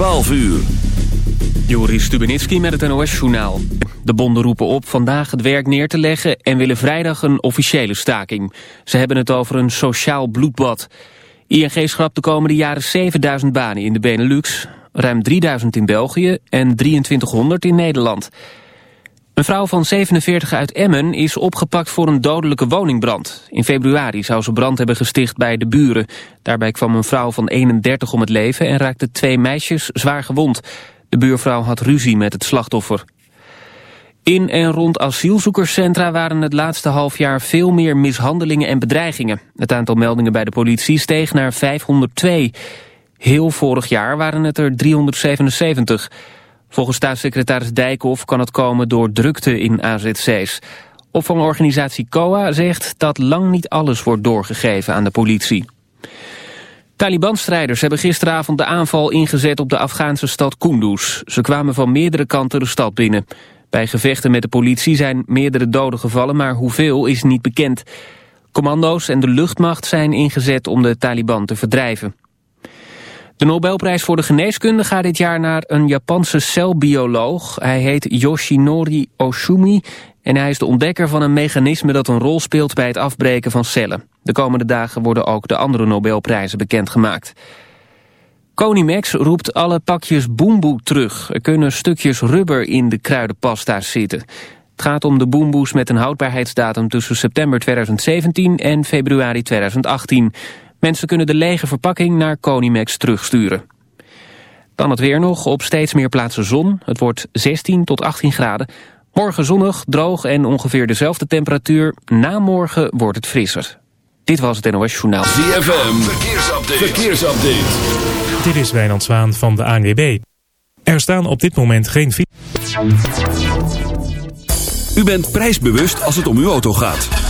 12 uur. Joris Stubenitski met het NOS-journaal. De bonden roepen op vandaag het werk neer te leggen... en willen vrijdag een officiële staking. Ze hebben het over een sociaal bloedbad. ING schrapt de komende jaren 7000 banen in de Benelux... ruim 3000 in België en 2300 in Nederland... Een vrouw van 47 uit Emmen is opgepakt voor een dodelijke woningbrand. In februari zou ze brand hebben gesticht bij de buren. Daarbij kwam een vrouw van 31 om het leven en raakte twee meisjes zwaar gewond. De buurvrouw had ruzie met het slachtoffer. In en rond asielzoekerscentra waren het laatste half jaar veel meer mishandelingen en bedreigingen. Het aantal meldingen bij de politie steeg naar 502. Heel vorig jaar waren het er 377. Volgens staatssecretaris Dijkhoff kan het komen door drukte in AZC's. Opvangorganisatie COA zegt dat lang niet alles wordt doorgegeven aan de politie. Taliban-strijders hebben gisteravond de aanval ingezet op de Afghaanse stad Kunduz. Ze kwamen van meerdere kanten de stad binnen. Bij gevechten met de politie zijn meerdere doden gevallen, maar hoeveel is niet bekend. Commando's en de luchtmacht zijn ingezet om de Taliban te verdrijven. De Nobelprijs voor de geneeskunde gaat dit jaar naar een Japanse celbioloog. Hij heet Yoshinori Oshumi en hij is de ontdekker van een mechanisme dat een rol speelt bij het afbreken van cellen. De komende dagen worden ook de andere Nobelprijzen bekendgemaakt. Conimax roept alle pakjes boemboe terug. Er kunnen stukjes rubber in de kruidenpasta's zitten. Het gaat om de boemboes met een houdbaarheidsdatum tussen september 2017 en februari 2018. Mensen kunnen de lege verpakking naar Conimax terugsturen. Dan het weer nog, op steeds meer plaatsen zon. Het wordt 16 tot 18 graden. Morgen zonnig, droog en ongeveer dezelfde temperatuur. Na morgen wordt het frisser. Dit was het NOS Journaal. ZFM, verkeersupdate. verkeersupdate. Dit is Wijnand Zwaan van de ANWB. Er staan op dit moment geen... U bent prijsbewust als het om uw auto gaat.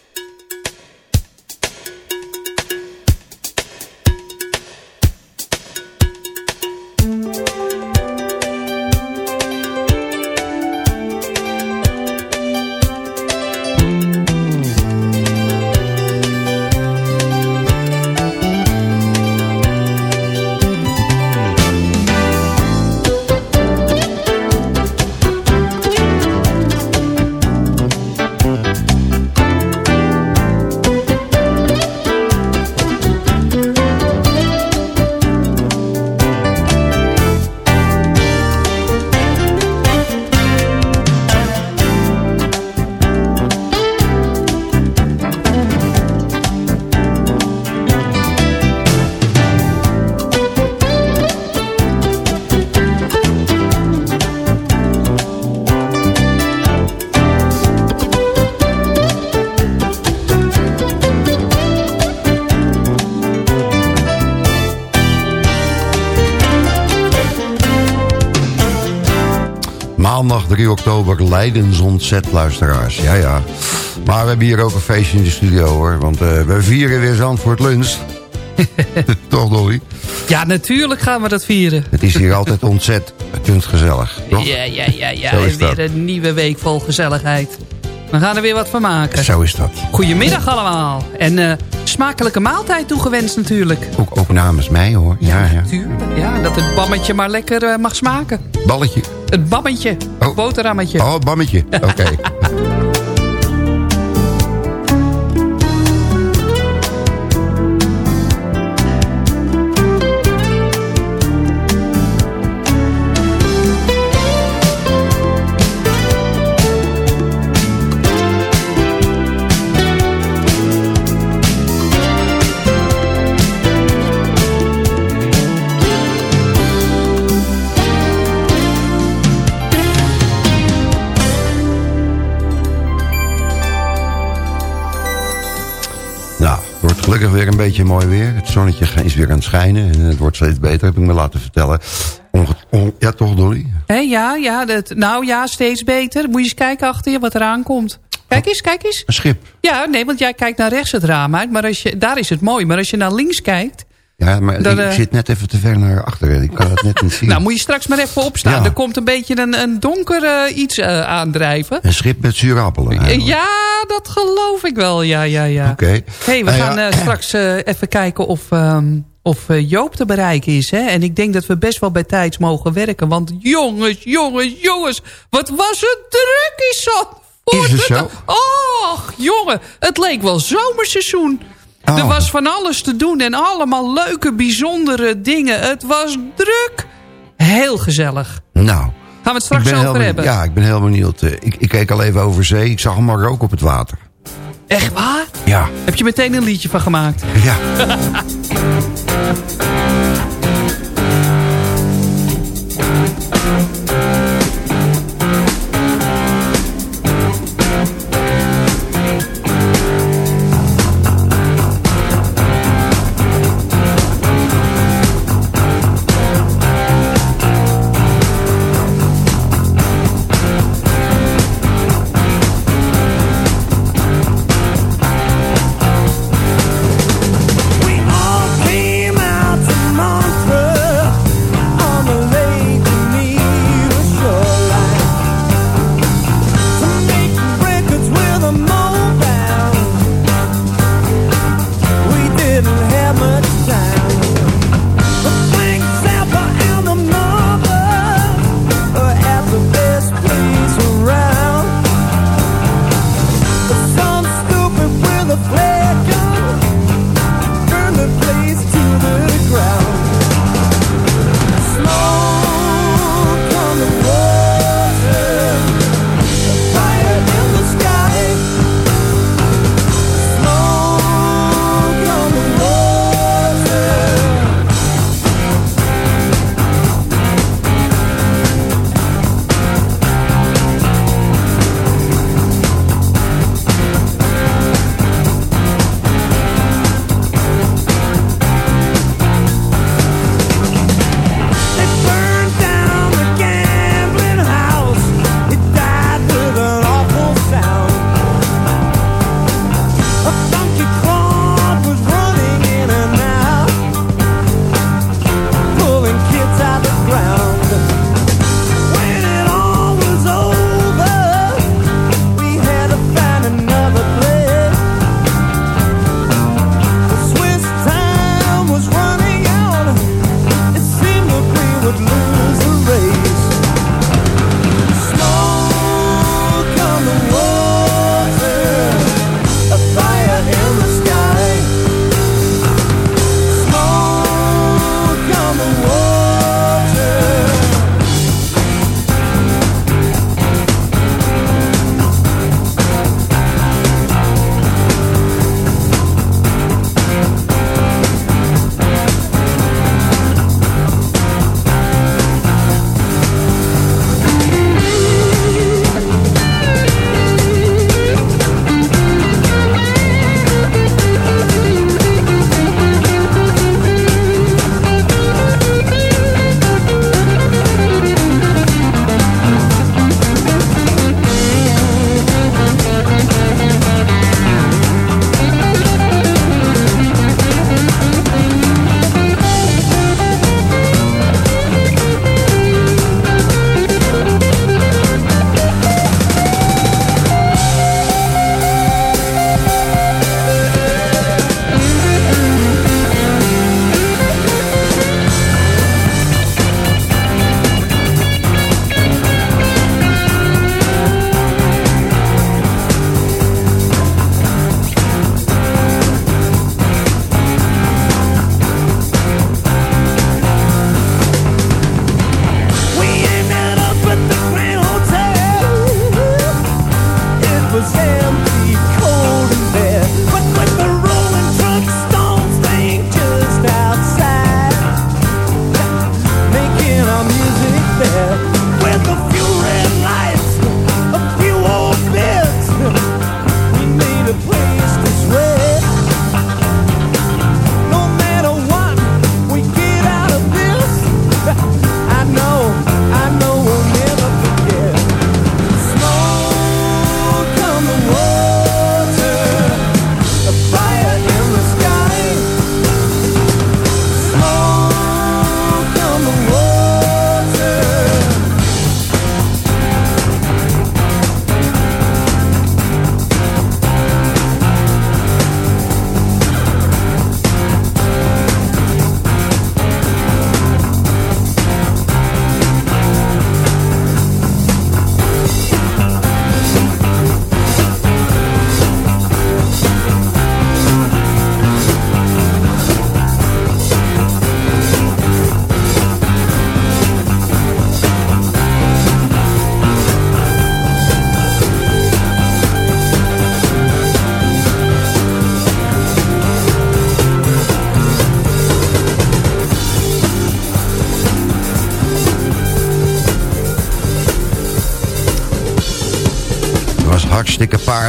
Maandag 3 oktober, Leidensontzet, luisteraars. Ja, ja. Maar we hebben hier ook een feestje in de studio, hoor. Want eh, we vieren weer Zandvoort Lunch. Toch, Dolly? Ja, natuurlijk gaan we dat vieren. Het is hier altijd ontzettend gezellig, toch? Ja, ja, ja, ja. Zo is En weer dat. een nieuwe week vol gezelligheid. We gaan er weer wat van maken. Zo is dat. Goedemiddag allemaal. En eh, smakelijke maaltijd toegewenst natuurlijk. Ook, ook namens mij, hoor. Ja, ja. Tuurlijk. Ja, dat het bammetje maar lekker eh, mag smaken. Balletje. Het bammetje. Oh. Boterhammetje. Oh, bammetje. Oké. beetje mooi weer. Het zonnetje is weer aan het schijnen en het wordt steeds beter, heb ik me laten vertellen. Onge- on- ja, toch, Dolly? Hé, ja, ja, dat, nou ja, steeds beter. Moet je eens kijken achter je wat eraan komt. Kijk eens, kijk eens. Een schip. Ja, nee, want jij kijkt naar rechts het raam uit. Maar als je, daar is het mooi. Maar als je naar links kijkt... Ja, maar Dat, ik eh, zit net even te ver naar achteren. Ik kan het net niet zien. Nou, moet je straks maar even opstaan. Ja. Er komt een beetje een, een donker eh, iets eh, aandrijven. Een schip met zuurappelen. Eigenlijk. Ja, dat geloof ik wel. Ja, ja, ja. Oké. hey, we Nou ja, gaan straks even kijken of, ehm, of Joop te bereiken is. Hè? En ik denk dat we best wel bij tijds mogen werken. Want jongens, jongens, jongens. Wat was het druk Zandvoort. Is het zo? Och, jongen. Het leek wel zomerseizoen. Oh. Er was van alles te doen en allemaal leuke, bijzondere dingen. Het was druk. Heel gezellig. Nou, Gaan we het straks over benieuwd, hebben. ja, ik ben heel benieuwd. Eh, Ik, ik keek al even over zee. Ik zag hem maar ook op het water. Echt waar? Ja, Heb je meteen een liedje van gemaakt? ja.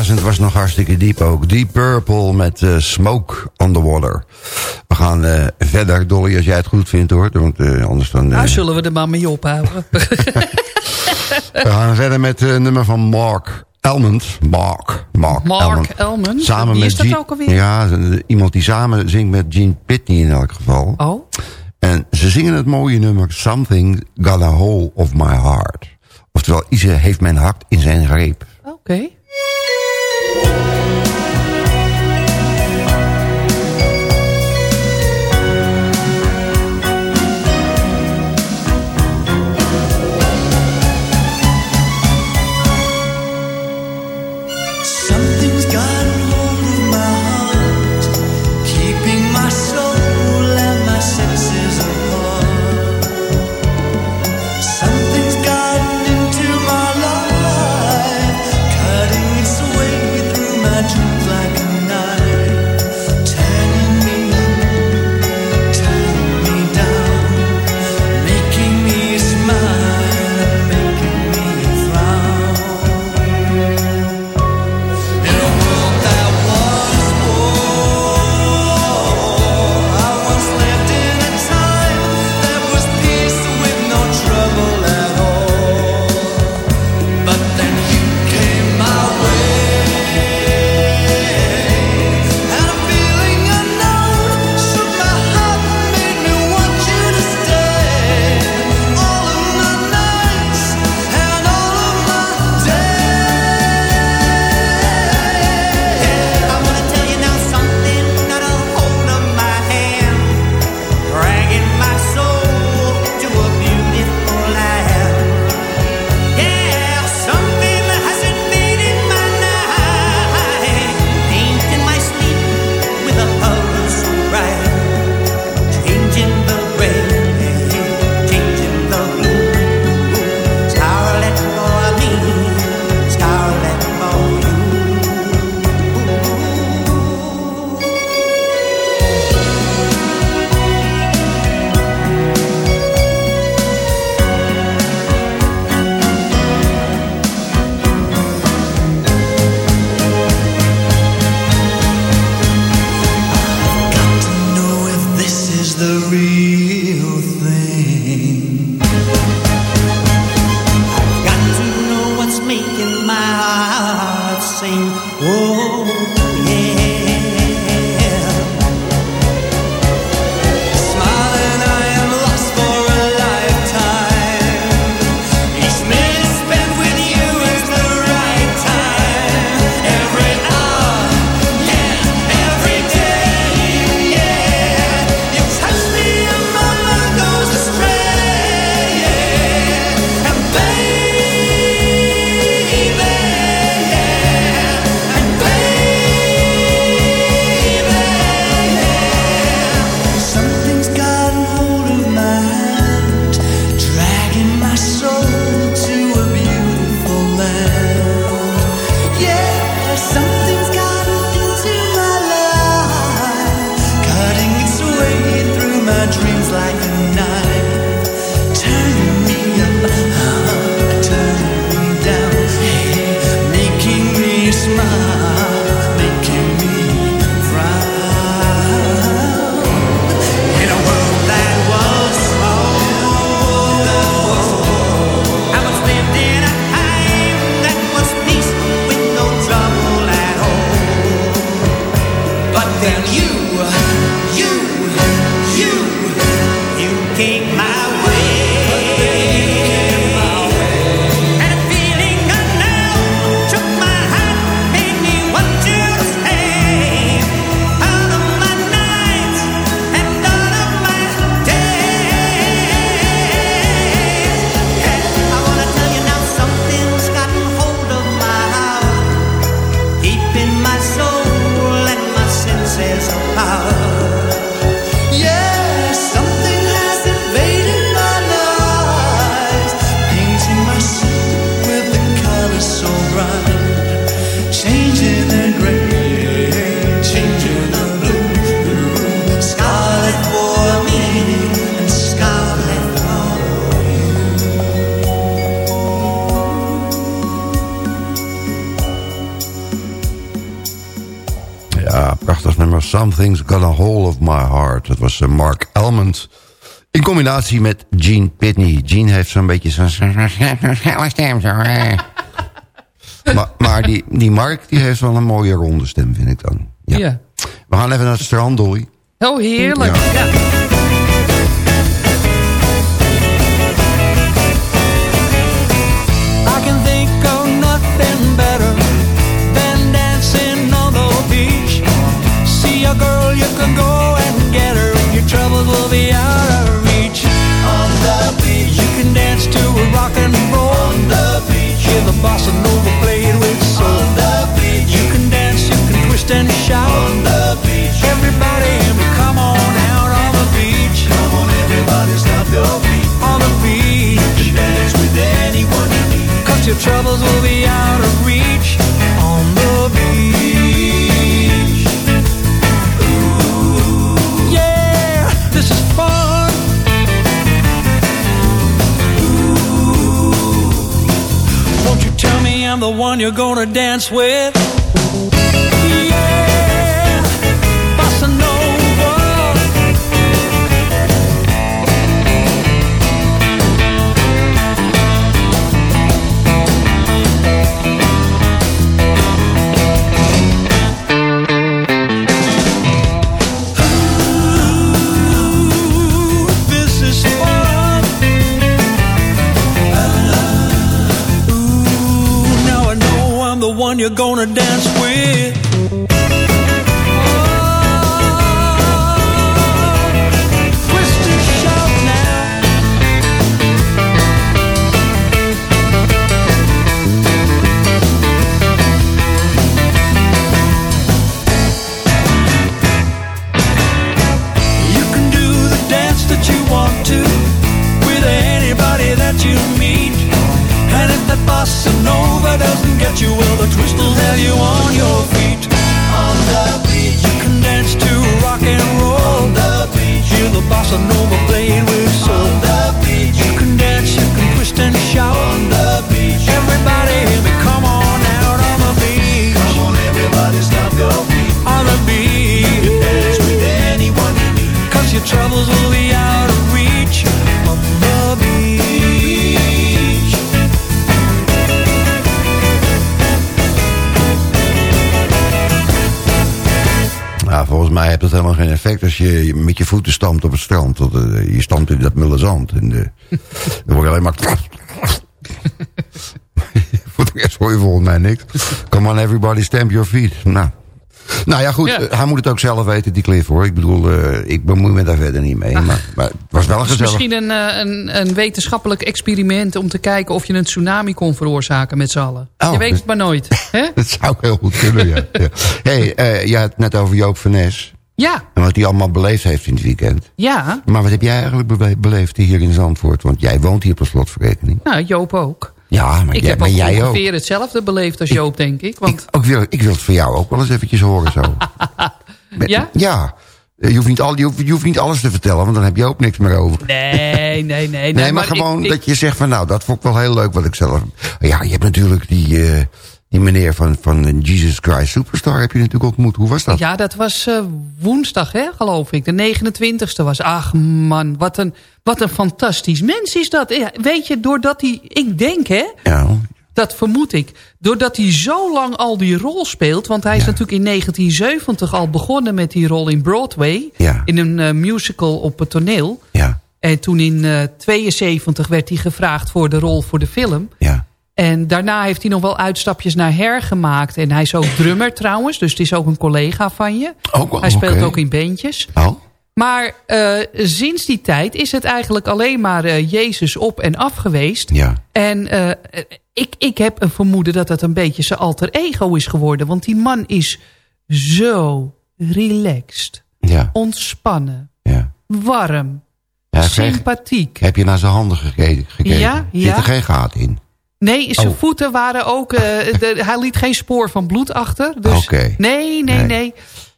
Het was nog hartstikke diep ook. Deep Purple met eh, Smoke on the Water. We gaan eh, verder, Dolly, als jij het goed vindt hoor. Want eh, anders dan... Nou, zullen we de maar mee ophouden. we gaan verder met het nummer van Mark Elmond. Mark. Mark, Mark Elmond. Samen met is dat Jean, ook alweer? Ja, iemand die samen zingt met Gene Pitney in elk geval. Oh. En ze zingen het mooie nummer Something Got a Hole of My Heart. Oftewel, Ize heeft mijn hart in zijn greep. Oké. Something's Got a Hold of My Heart. Dat was eh, Mark Elmond. In combinatie met Gene Pitney. Gene heeft zo'n beetje zo'n stem. Zo, maar maar die, die Mark die heeft wel een mooie ronde stem, vind ik dan. Ja. Ja. We gaan even naar het strand, Dolly. Oh, heerlijk. Ja. Ja. Bossa nova played with soul. On the beach, you can dance, you can twist and shout. On the beach, everybody, come on out on the beach. Come on, everybody, stop your feet. On the beach, you can dance with anyone you. Cause your troubles will be one you're gonna dance with? You're gonna dance je met je voeten stampt op het strand. Want, eh, je stampt in dat mulle zand. En, eh, dan word je alleen maar... Voor de rest hoor je volgens mij niks. Come on everybody, stamp your feet. Nou, nou ja, goed. Ja. eh, hij moet het ook zelf weten, die Cliff, hoor. Ik bedoel, eh, ik bemoei me daar verder niet mee. Maar, maar het was wel Het is gezellig. misschien een, een, een wetenschappelijk experiment om te kijken of je een tsunami kon veroorzaken met z'n allen. Oh, je weet dus- het maar nooit. hè? Dat zou heel goed kunnen, ja. ja. hey, eh, je had het net over Joop van Nes. Ja, En wat hij allemaal beleefd heeft in het weekend. ja. Maar wat heb jij eigenlijk bele- beleefd hier in Zandvoort? Want jij woont hier per slotverrekening. Nou, Joop ook. Ja, maar, Ik jij, heb maar ook jij ook. ongeveer hetzelfde beleefd als Joop, denk ik. Want Ik, ook wil, ik wil het van jou ook wel eens eventjes horen zo. Ja? Ja. Je hoeft, niet al, je, hoeft, je hoeft niet alles te vertellen, want dan heb je ook niks meer over. nee, nee, nee. Nee, maar, gewoon ik- dat je zegt van nou, dat vond ik wel heel leuk wat ik zelf... Ja, je hebt natuurlijk die, eh, die meneer van, van Jesus Christ Superstar heb je natuurlijk ontmoet. Hoe was dat? Ja, dat was eh, woensdag, hè, geloof ik. De 29ste was. Ach man, wat een, wat een fantastisch mens is dat. Weet je, doordat hij... Ik denk, hè, Ja, dat vermoed ik. Doordat hij zo lang al die rol speelt... want hij is Ja. natuurlijk in 1970 al begonnen met die rol in Broadway. Ja. In een eh, musical op het toneel. ja, En toen in eh 72 werd hij gevraagd voor de rol voor de film. ja. En daarna heeft hij nog wel uitstapjes naar her gemaakt. En hij is ook drummer trouwens, dus het is ook een collega van je. Ook wel, hij speelt ook in bandjes. Oh, Maar eh, sinds die tijd is het eigenlijk alleen maar eh, Jezus op en af geweest. ja. En eh, ik, ik heb een vermoeden dat het een beetje zijn alter ego is geworden. Want die man is zo relaxed, Ja, ontspannen, ja. warm, ja hij kreeg- sympathiek. heb je naar zijn handen gekeken? gekeken? Ja, Zit ja. er geen gaten in? Nee, zijn Oh. voeten waren ook... eh, de- hij liet geen spoor van bloed achter. Dus Oké. Nee, nee, Nee. nee.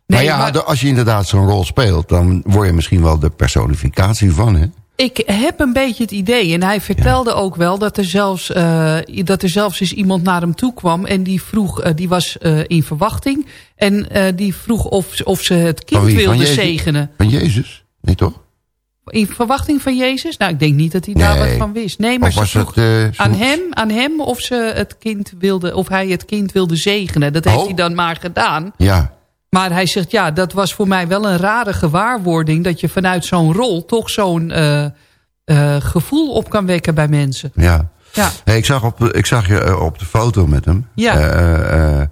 maar ja, maar- als je inderdaad zo'n rol speelt... dan word je misschien wel de personificatie van, hè? Ik heb een beetje het idee. En hij vertelde ook wel dat er, zelfs, eh, dat er zelfs eens iemand naar hem toe kwam. En die vroeg, eh, die was in verwachting. En die vroeg of, of ze het kind? Van wilde zegenen. Van Jezus? Nee, toch? In verwachting van Jezus? Nou, ik denk niet dat hij daar Nee. wat van wist. Nee, maar ze was vroeg het... eh, aan, hem, aan hem of, ze het kind wilde, of hij het kind wilde zegenen. Dat heeft Oh. hij dan maar gedaan. Ja, Maar hij zegt, ja, dat was voor mij wel een rare gewaarwording... dat je vanuit zo'n rol toch zo'n eh, eh, gevoel op kan wekken bij mensen. ja. Ja, Hey, ik, zag op, ik zag je op de foto met hem. Ja.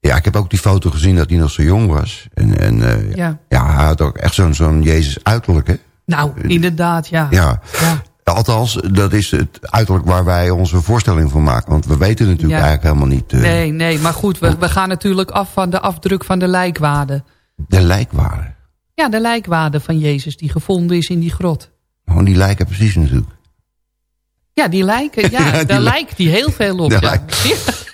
Ja, ik heb ook die foto gezien dat hij nog zo jong was. En, en ja. ja, hij had ook echt zo'n zo'n Jezus uiterlijk, hè? Nou, inderdaad, ja. Ja. Ja. Althans, dat is het uiterlijk waar wij onze voorstelling van maken. Want we weten natuurlijk Ja. eigenlijk helemaal niet eh, Nee, nee, maar goed, we, we gaan natuurlijk af van de afdruk van de lijkwade. de lijkwaarde. Ja, de lijkwade van Jezus die gevonden is in die grot. Gewoon die lijken precies natuurlijk. Ja, die lijken, ja, Ja, daar li- lijkt die heel veel op. De Ja. lijk-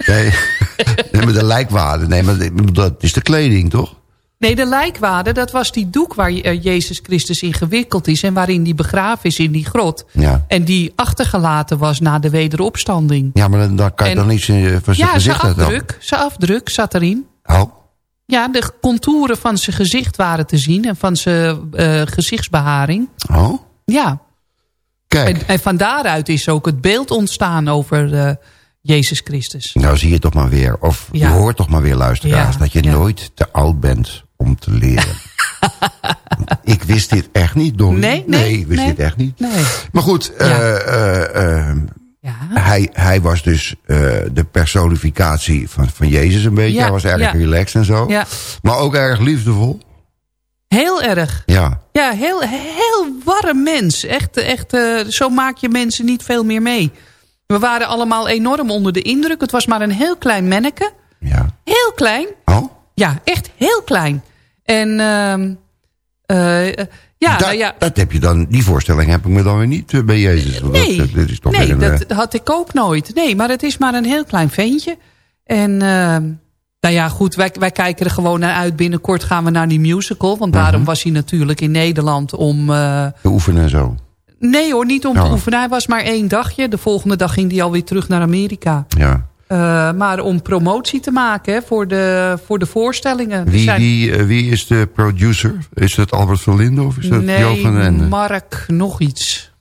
Nee, nee, maar de lijkwaarde. Nee, maar dat is de kleding, toch? Nee, de lijkwade, dat was die doek waar eh, Jezus Christus in gewikkeld is... en waarin die begraven is in die grot. Ja. En die achtergelaten was na de wederopstanding. Ja, maar dan kan je En- dan iets eh, van zijn Ja, zijn gezicht uit afdruk, zijn afdruk zat erin. Oh, Ja, de contouren van zijn gezicht waren te zien... en van zijn eh, gezichtsbeharing. oh. Ja, Kijk, en, en van daaruit is ook het beeld ontstaan over Jezus Christus. nou zie je toch maar weer. Of Ja. je hoort toch maar weer, luisteraars... Ja, dat je nooit te oud bent om te leren. ik wist dit echt niet, Dolly. Nee, nee, ik wist nee. dit echt niet. Nee. Maar goed, Ja. eh, eh, eh, Ja, hij, hij was dus de personificatie van, van Jezus een beetje. Ja, hij was erg relaxed en zo. ja. Maar ook erg liefdevol. heel erg. Ja, Ja, heel, heel warm mens. Echt, echt zo maak je mensen niet veel meer mee. We waren allemaal enorm onder de indruk. Het was maar een heel klein manneke. ja. Heel klein. Oh, Ja, echt heel klein. En ehm, eh, eh, ja, dat, nou ja, dat heb je dan, die voorstelling heb ik me dan weer niet eh, bij Jezus. Nee, dat, dat is toch nee een, dat had ik ook nooit. Nee, maar het is maar een heel klein ventje. En ehm, nou ja, goed, wij, wij kijken er gewoon naar uit. Binnenkort gaan we naar die musical. Want daarom Mhm. was hij natuurlijk in Nederland om... eh, te oefenen en zo. nee hoor, niet om te Oh. oefenen. Hij was maar één dagje. De volgende dag ging hij alweer terug naar Amerika. Ja. Eh, maar om promotie te maken hè, voor, de, voor de voorstellingen. Wie, zijn- wie, eh, wie is de producer? Is dat Albert Verlinde of is dat nee, Jo van? Mark nog iets.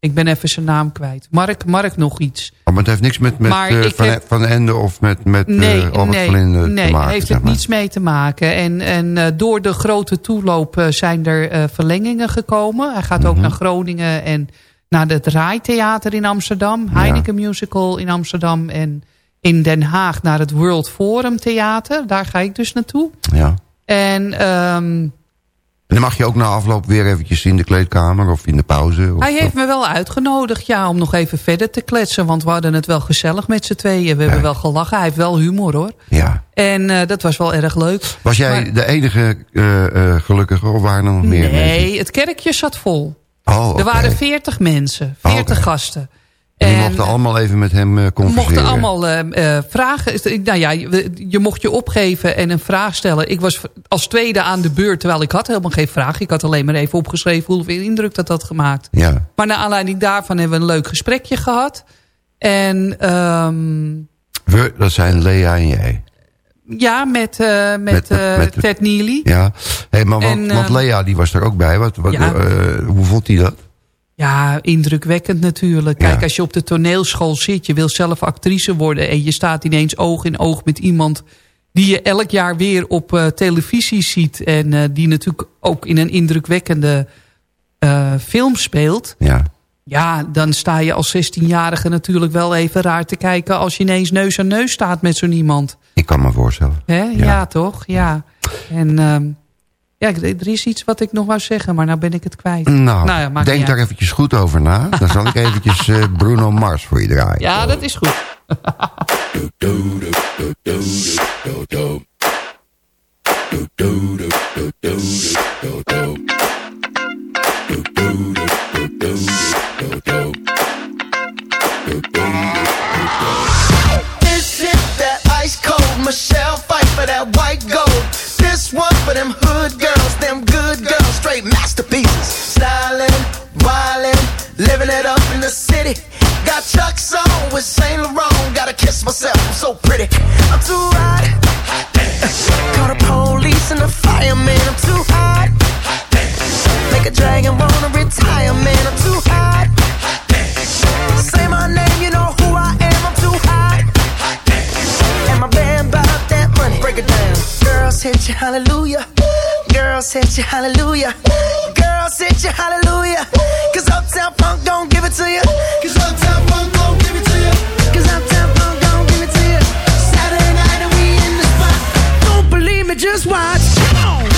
Ik ben even zijn naam kwijt. Mark, Mark nog iets. Oh, maar het heeft niks met, met eh, van, heb- van Ende of met, met Nee, Albert nee, Verlinde nee te maken? heeft zeg het niets mee te maken. En, en door de grote toeloop eh, zijn er verlengingen gekomen. Hij gaat ook Mhm. naar Groningen en naar het Rai-theater in Amsterdam. Heineken Musical in Amsterdam. En in Den Haag naar het World Forum Theater. Daar ga ik dus naartoe. Ja. En ehm, En dan mag je ook na afloop weer eventjes in de kleedkamer of in de pauze? Of, hij heeft me wel uitgenodigd ja, om nog even verder te kletsen. Want we hadden het wel gezellig met z'n tweeën. We hebben wel gelachen. Hij heeft wel humor hoor. Ja. En eh, dat was wel erg leuk. Was jij Maar- de enige eh, eh, gelukkige of waren er nog meer mensen? Nee, het kerkje zat vol. Oh, Er waren veertig mensen, Oh, veertig oké. gasten. Die En, mochten allemaal even met hem eh we converseren. mochten allemaal eh, eh, vragen. Nou ja, je, je mocht je opgeven en een vraag stellen. Ik was als tweede aan de beurt, terwijl ik had helemaal geen vraag. Ik had alleen maar even opgeschreven hoeveel indruk dat had gemaakt. Ja. Maar naar aanleiding daarvan hebben we een leuk gesprekje gehad. En ehm, We, dat zijn Lea en jij. Ja, met, eh, met, Met- met- eh, met- Ted Neely. Ja. Hey, maar want, En, want Lea die was er ook bij. Wat, wat, Ja. eh, hoe vond hij dat? Ja, indrukwekkend natuurlijk. Kijk, Ja. als je op de toneelschool zit, je wil zelf actrice worden... en je staat ineens oog in oog met iemand... die je elk jaar weer op eh, televisie ziet... en eh, die natuurlijk ook in een indrukwekkende eh, film speelt... Ja. Ja, dan sta je als 16-jarige natuurlijk wel even raar te kijken... als je ineens neus aan neus staat met zo'n iemand. Ik kan me voorstellen. Hè? Ja. Ja. toch? Ja. En ehm, ja, er is iets wat ik nog wou zeggen, maar nou ben ik het kwijt. Nou, Nou ja, denk daar eventjes goed over na. Dan zal ik eventjes eh, Bruno Mars voor je draaien. Ja, dat is goed. This hit that ice cold. Michelle fight for that white gold. This one for them hood girls, them good girls, straight masterpieces. Stylin', wildin', it up in the city. Got Chuck's on with Saint Laurent. Gotta kiss myself, I'm so pretty. I'm too hot. The police and the fireman. I'm too hot. Make a dragon wanna retire, man. I'm too sent you hallelujah. Girl sent you hallelujah. Girl sent you hallelujah. Cause Uptown Funk don't give it to you. Cause Uptown Funk don't give it to you. Cause Uptown Funk don't give it to you. Saturday night and we in the spot. Don't believe me, just watch. Come on.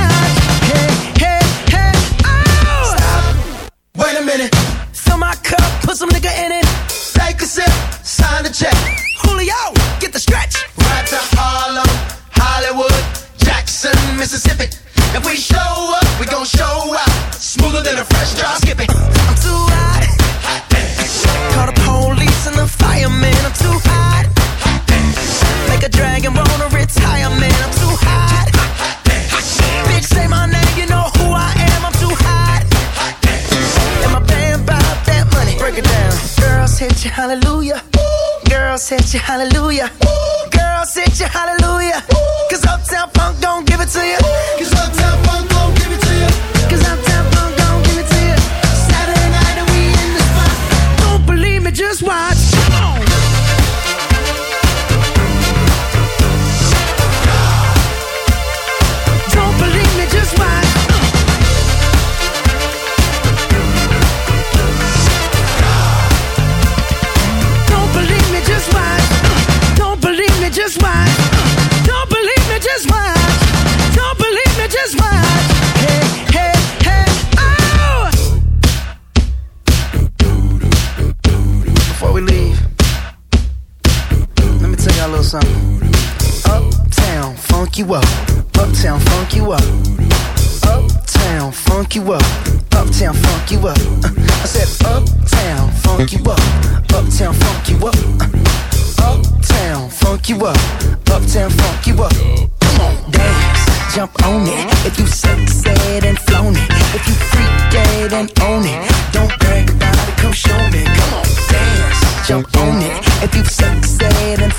Jump on it. If you sexed and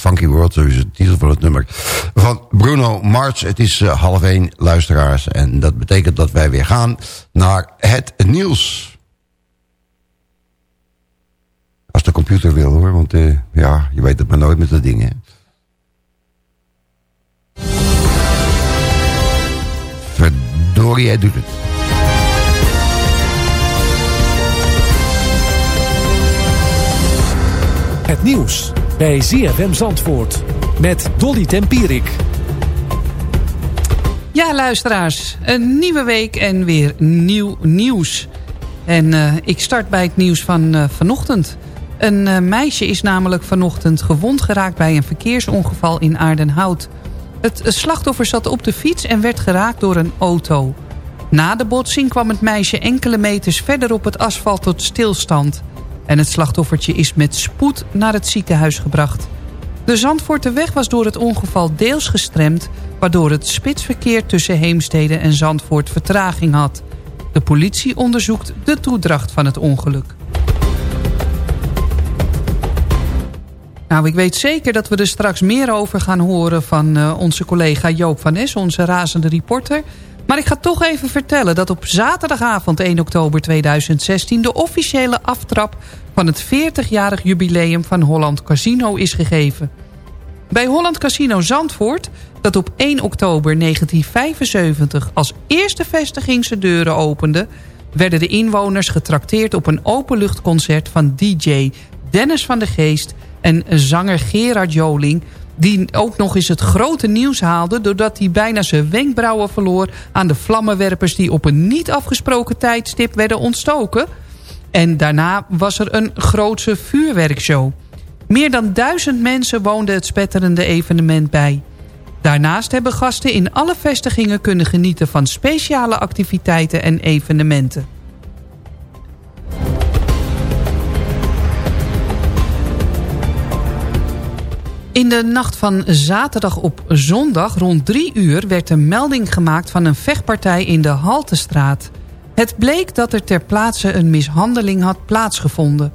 Funky World, dat is de titel van het nummer. Van Bruno Mars. Het is eh, half één, luisteraars. En dat betekent dat wij weer gaan naar het nieuws. Als de computer wil hoor, want eh, ja, je weet het maar nooit met dat ding hè. Verdorie, hij doet het. Het nieuws bij ZFM Zandvoort met Dolly Tempierik. Ja, luisteraars. Een nieuwe week en weer nieuw nieuws. En eh, ik start bij het nieuws van eh, vanochtend. Een eh, meisje is namelijk vanochtend gewond geraakt bij een verkeersongeval in Aardenhout. Het slachtoffer zat op de fiets en werd geraakt door een auto. Na de botsing kwam het meisje enkele meters verder op het asfalt tot stilstand. En het slachtoffertje is met spoed naar het ziekenhuis gebracht. De Zandvoorterweg was door het ongeval deels gestremd... waardoor het spitsverkeer tussen Heemstede en Zandvoort vertraging had. De politie onderzoekt de toedracht van het ongeluk. Nou, ik weet zeker dat we er straks meer over gaan horen... van uh, onze collega Joop van Nes, onze razende reporter. Maar ik ga toch even vertellen dat op zaterdagavond 1 oktober 2016... de officiële aftrap van het 40-jarig jubileum van Holland Casino is gegeven. Bij Holland Casino Zandvoort, dat op 1 oktober 1975 als eerste vestiging zijn deuren opende... werden de inwoners getrakteerd op een openluchtconcert van DJ Dennis van de Geest... en zanger Gerard Joling die ook nog eens het grote nieuws haalde... doordat hij bijna zijn wenkbrauwen verloor aan de vlammenwerpers... die op een niet afgesproken tijdstip werden ontstoken. En daarna was er een grootse vuurwerkshow. Meer dan duizend mensen woonden het spetterende evenement bij. Daarnaast hebben gasten in alle vestigingen kunnen genieten van speciale activiteiten en evenementen. In de nacht van zaterdag op zondag rond drie uur werd een melding gemaakt van een vechtpartij in de Haltestraat. Het bleek dat er ter plaatse een mishandeling had plaatsgevonden.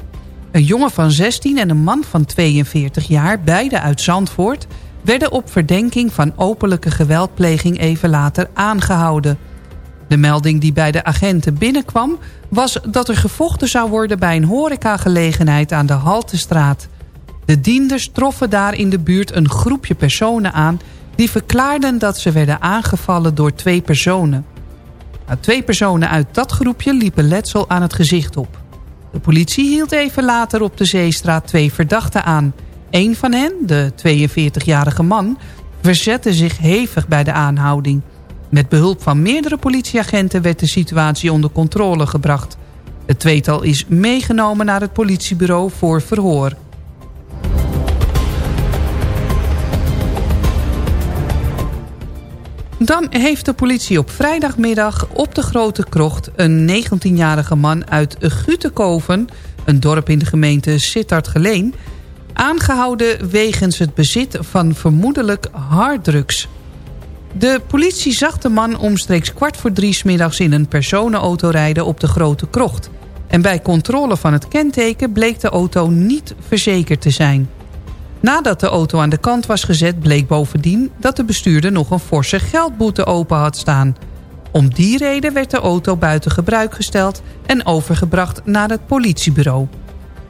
Een jongen van 16 en een man van 42 jaar, beide uit Zandvoort... werden op verdenking van openlijke geweldpleging even later aangehouden. De melding die bij de agenten binnenkwam... was dat er gevochten zou worden bij een horecagelegenheid aan de Haltestraat. De dienders troffen daar in de buurt een groepje personen aan... die verklaarden dat ze werden aangevallen door twee personen. Nou, twee personen uit dat groepje liepen letsel aan het gezicht op. De politie hield even later op de Zeestraat twee verdachten aan. Een van hen, de 42-jarige man, verzette zich hevig bij de aanhouding. Met behulp van meerdere politieagenten werd de situatie onder controle gebracht. Het tweetal is meegenomen naar het politiebureau voor verhoor. Dan heeft de politie op vrijdagmiddag op de Grote Krocht... een 19-jarige man uit Gutekoven, een dorp in de gemeente Sittard-Geleen... aangehouden wegens het bezit van vermoedelijk harddrugs. De politie zag de man omstreeks kwart voor drie... middags in een personenauto rijden op de Grote Krocht. En bij controle van het kenteken bleek de auto niet verzekerd te zijn... Nadat de auto aan de kant was gezet bleek bovendien dat de bestuurder nog een forse geldboete open had staan. Om die reden werd de auto buiten gebruik gesteld en overgebracht naar het politiebureau.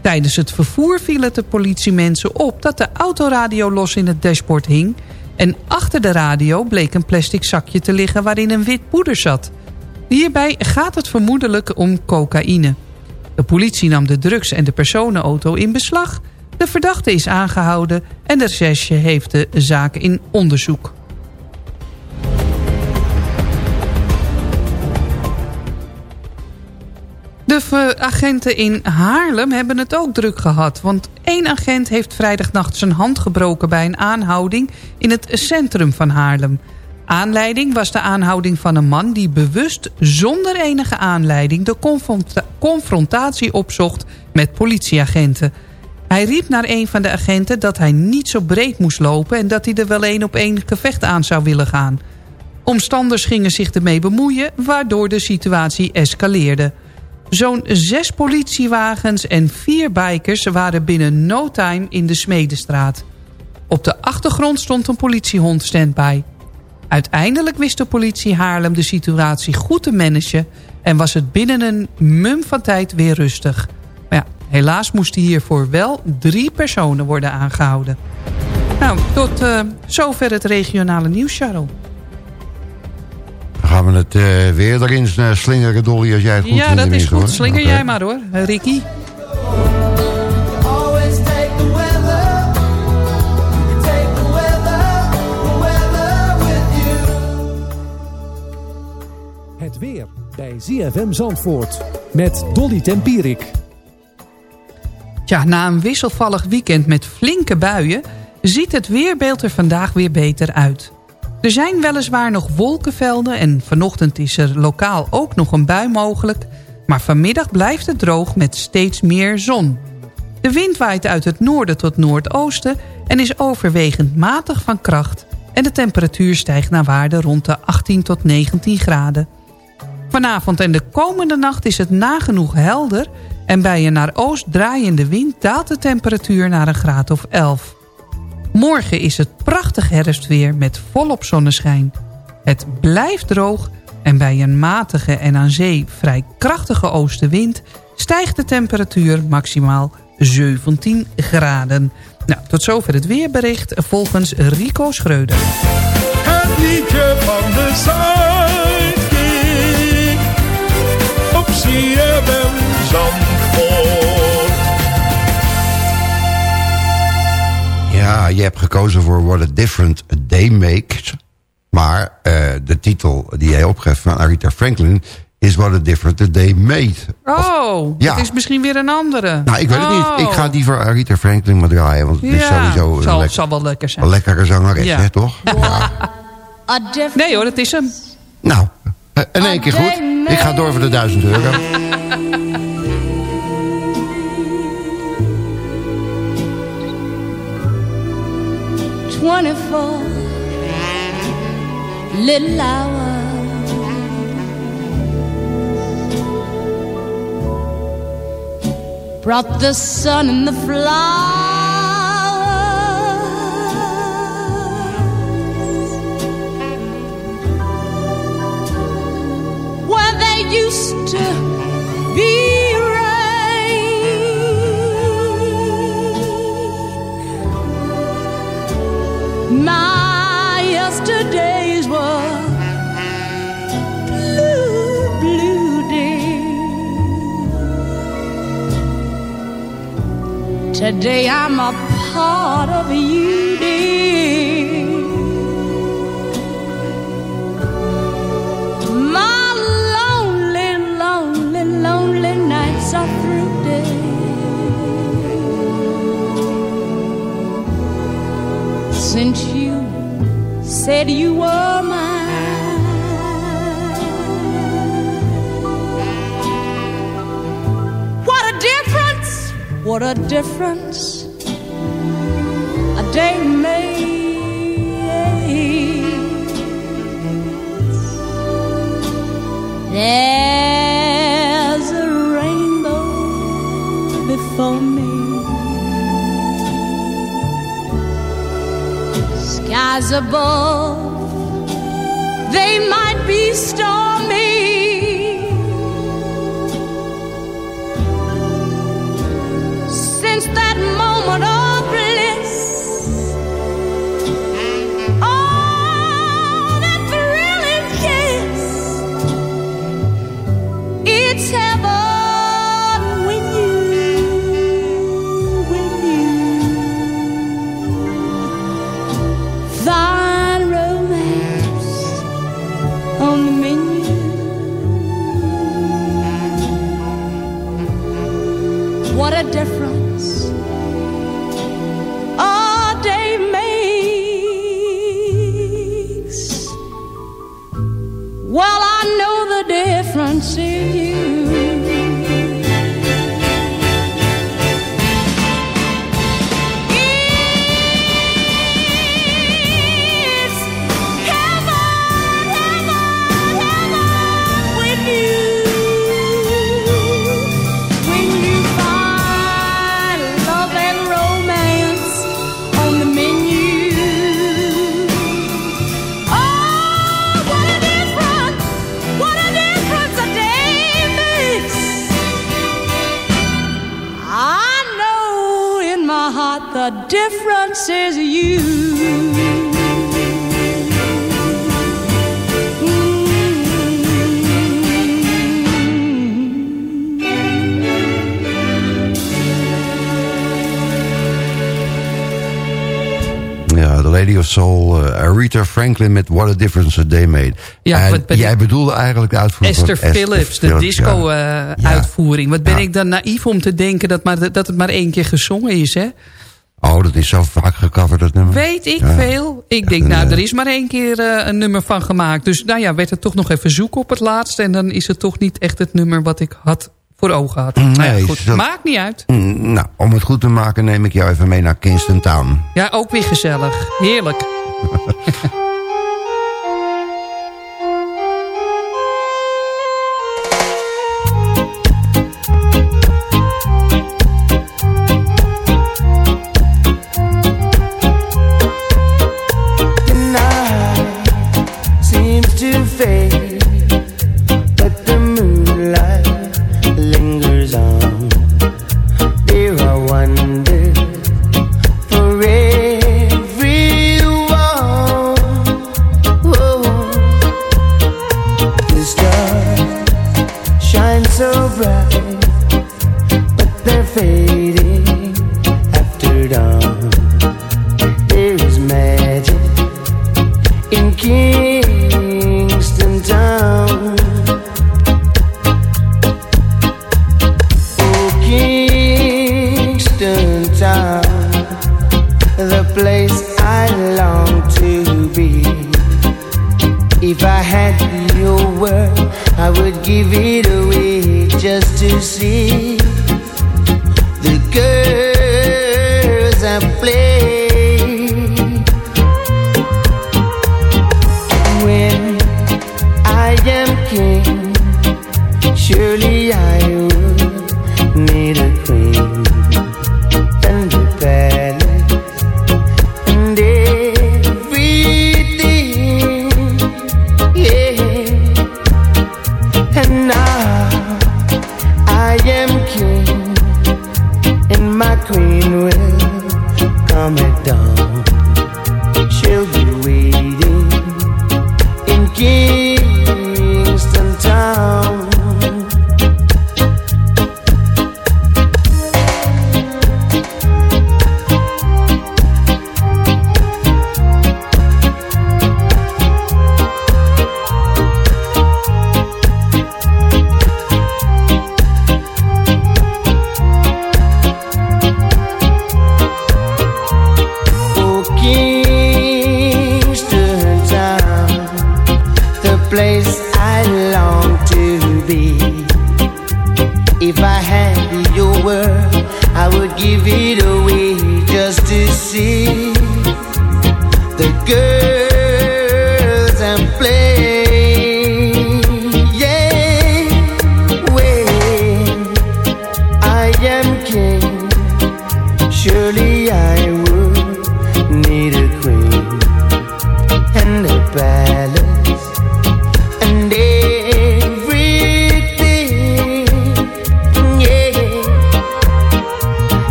Tijdens het vervoer viel het de politiemensen op dat de autoradio los in het dashboard hing... en achter de radio bleek een plastic zakje te liggen waarin een wit poeder zat. Hierbij gaat het vermoedelijk om cocaïne. De politie nam de drugs en de personenauto in beslag... De verdachte is aangehouden en de recherche heeft de zaak in onderzoek. De agenten in Haarlem hebben het ook druk gehad. Want één agent heeft vrijdagnacht zijn hand gebroken bij een aanhouding in het centrum van Haarlem. Aanleiding was de aanhouding van een man die bewust zonder enige aanleiding de confrontatie opzocht met politieagenten. Hij riep naar een van de agenten dat hij niet zo breed moest lopen... en dat hij er wel één op één gevecht aan zou willen gaan. Omstanders gingen zich ermee bemoeien, waardoor de situatie escaleerde. Zo'n zes politiewagens en vier bikers waren binnen no time in de Smedestraat. Op de achtergrond stond een politiehond standby. Uiteindelijk wist de politie Haarlem de situatie goed te managen... en was het binnen een mum van tijd weer rustig... Helaas moesten hiervoor wel drie personen worden aangehouden. Nou, tot uh, zover het regionale nieuws, Charles. Dan gaan we het uh, weer erin uh, slingeren, Dolly, als jij het goed ja, vindt. Ja, dat is goed. Hoor. Slinger okay. jij maar hoor, Ricky. Het weer bij ZFM Zandvoort met Dolly Tempierik. Na een wisselvallig weekend met flinke buien... ziet het weerbeeld er vandaag weer beter uit. Er zijn weliswaar nog wolkenvelden... en vanochtend is er lokaal ook nog een bui mogelijk... maar vanmiddag blijft het droog met steeds meer zon. De wind waait uit het noorden tot noordoosten... en is overwegend matig van kracht... en de temperatuur stijgt naar waarde rond de 18 tot 19 graden. Vanavond en de komende nacht is het nagenoeg helder... En bij een naar oost draaiende wind daalt de temperatuur naar een graad of 11. Morgen is het prachtig herfstweer met volop zonneschijn. Het blijft droog En bij een matige en aan zee vrij krachtige oostenwind... stijgt de temperatuur maximaal 17 graden. Nou, tot zover het weerbericht volgens Rico Schreuder. Het liedje van de Zuidkiek. Zandvoort. Ja, je hebt gekozen voor What a Different Day Makes. Maar eh, de titel die jij opgeeft van Aretha Franklin... is What a Different Day Made. Oh, Ja. het is misschien weer een andere. Nou, ik weet het Oh. niet. Ik ga die voor Aretha Franklin maar draaien. Want het is sowieso zal, zal wel lekker zijn. een lekkere zangeres, Ja. hè, toch? Nee hoor, dat is hem. Nou, in één keer goed. Ik ga door voor de 1000 euro. Twenty-four little hours brought the sun and the flowers used to be. My yesterdays were blue, blue days. Today I'm a part of you, dear. Since you said you were mine. What a difference! What a difference a day makes. There's Skies above, they might be stormy. The difference is you. Ja, de Lady of Soul, eh, Aretha Franklin met What a Difference a Day Made. Ja, en wat ben jij ik- bedoelde eigenlijk de uitvoering Esther van Phillips, de Phillips, ja. disco-uitvoering. Wat ben Ja. ik dan naïef om te denken dat, maar, dat het maar één keer gezongen is, hè? Oh, dat is zo vaak gecoverd, dat nummer. Weet ik Ja. veel. Ik denk, nou, er is maar één keer eh, een nummer van gemaakt. Dus nou ja, werd het toch nog even zoeken op het laatste. En dan is het toch niet echt het nummer wat ik had voor ogen had. Nou ja, Nee, goed, dat- maakt niet uit. Mm, Nou, om het goed te maken neem ik jou even mee naar Kingston Town. Ja, ook weer gezellig. Heerlijk. the place I long to be. If I had your word, I would give it away just to see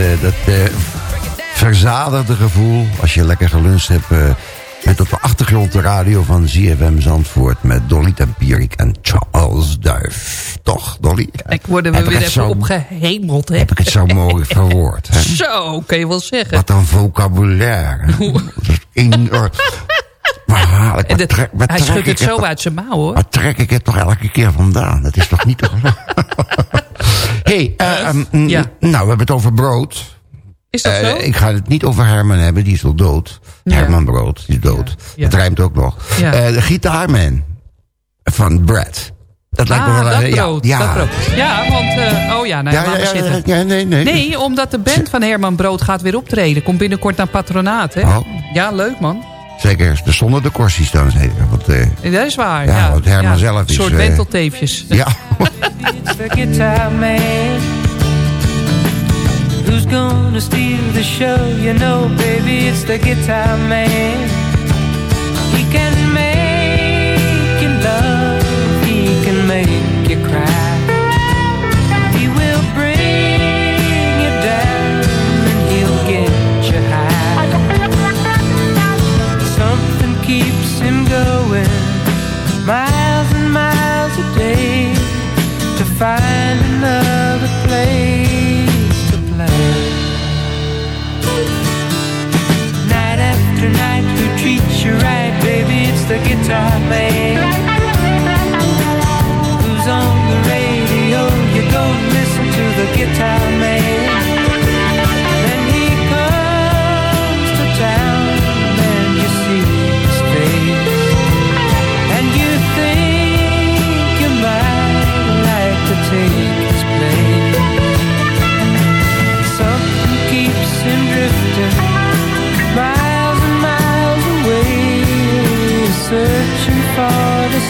Dat, eh, dat eh, verzadigde gevoel als je lekker geluncht hebt... eh, met op de achtergrond de radio van ZFM Zandvoort... met Dolly Tempierik en Charles Duif. Toch, Dolly? Ik word er weer even zo- opgehemeld. Hè? Heb ik het zo mooi verwoord. Hè? Zo, kan je wel zeggen. Wat een vocabulaire. Enorm. Dat- trek, waar hij schudt het zo uit zijn mouw, hoor. Trek ik het toch elke keer vandaan? Dat is toch niet? hey, eh, ehm, ja. nou, we hebben het over brood. Is dat Eh, zo? Ik ga het niet over Herman hebben, die is al dood. Ja. Herman Brood, die is dood. Ja. Dat rijmt ook nog. Ja. Eh, de gitaarman van Brad. Dat lijkt me ah, wel... dat eh, brood, ja, dat ja. brood. Ja, want... oh ja, nou, Ja, ja, ja, zitten. ja, nee, nee. Nee, omdat de band van Herman Brood gaat weer optreden. Komt binnenkort naar Patronaat, hè? Oh. Ja, leuk, man. Zeker, dus zonder de corsies dan zeker. Want, eh, Dat is waar. Ja, Ja, want Herman Ja, zelf is, Een soort wentelteefjes. ja. Who's gonna steal the show. You know, baby, it's the guitar man. He can make you love, he can make you cry. The guitar man. Who's on the radio? You go listen to the guitar man.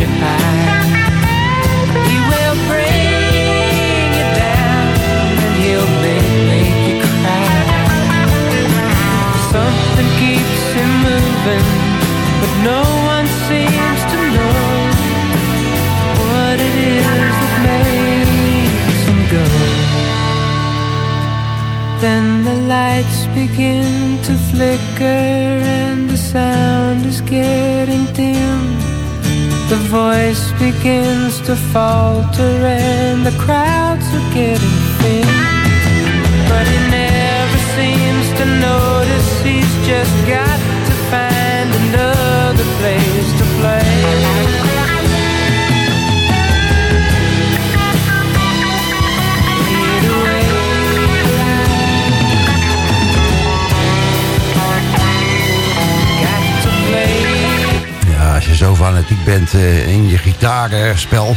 Get you in je gitaarspel...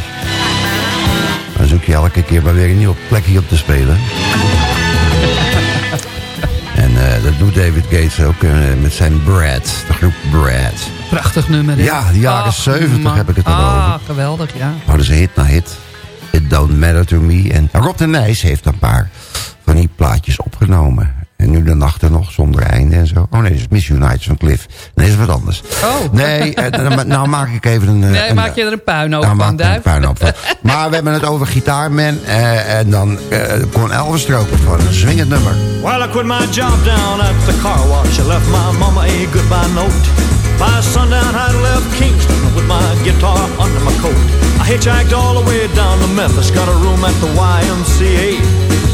dan zoek je elke keer maar weer een nieuw plekje op te spelen. en eh, dat doet David Gates ook eh, met zijn Brad, de groep Brad. Prachtig nummer. hè? Ja, de jaren Ach, 70 man. heb ik het dan ah, geweldig, ja. Hadden ze hit na hit. It don't matter to me. En Rob de Nijs heeft een paar van die plaatjes opgenomen. En nu de nachten nog, zonder einde en zo. Oh nee, dat is Miss United van Cliff. Nee, dat is wat anders. Oh. Nee, eh, nou maak ik even een... eh, Nee, een- maak je er een puinhoop nou, van, maak ik een Duif. puinhoop van. Maar we hebben het over Gitaarman. eh, en dan eh, kon Elvis er ook van. Een swingend nummer. Well, I quit my job down at the car wash. I left my mama a goodbye note. By sundown, I left Kingston with my guitar under my coat. I hitchhiked all the way down to Memphis, got a room at the YMCA.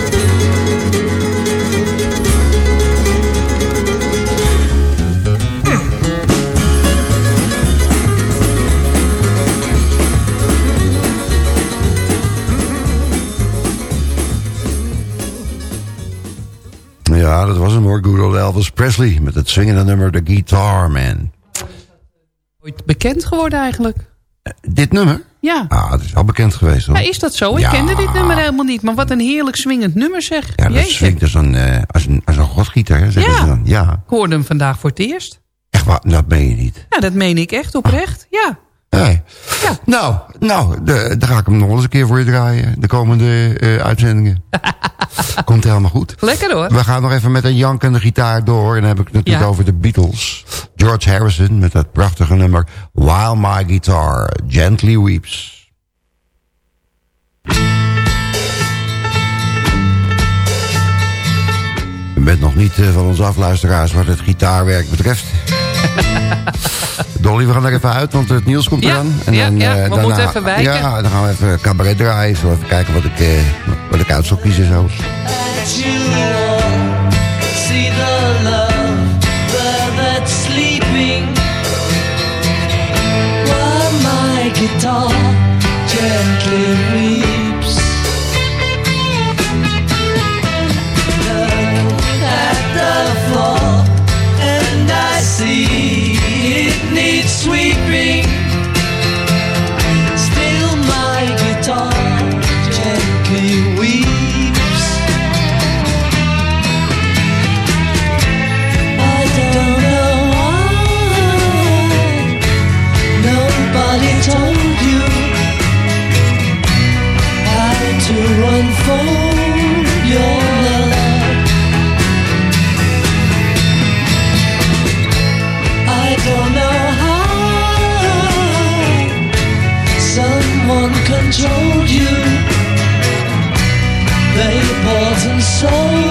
Ja, dat was hem hoor. Good old Elvis Presley. Met het swingende nummer The Guitar Man. Ooit bekend geworden eigenlijk. Dit nummer? Ja. Ah, het is al bekend geweest hoor. Ja, is dat zo? Ik Ja. kende dit nummer helemaal niet. Maar wat een heerlijk swingend nummer zeg. Ja, dat Jeetje. swingt als een, eh, als een, als een godgieter. Hè, zeggen Ja. ze dan. Ja, Ik hoorde hem vandaag voor het eerst. echt waar. Dat ben je niet. Ja, dat meen ik echt oprecht. Ja. Nee. Nou, nou de, dan ga ik hem nog eens een keer voor je draaien. De komende eh, uitzendingen. Komt helemaal goed. Lekker hoor. We gaan nog even met een jankende gitaar door. En dan heb ik het natuurlijk Ja. over de Beatles. George Harrison met dat prachtige nummer... While My Guitar Gently Weeps. U bent nog niet eh, van onze afluisteraars wat het gitaarwerk betreft. Dolly, we gaan er even uit, want het nieuws komt Ja, eraan. En ja, ja, eh, we moeten even wijken. Ja, dan gaan we even cabaret draaien. Zullen we even kijken wat ik, eh, wat ik uit zal kiezen zelfs. Controlled you. They bought and sold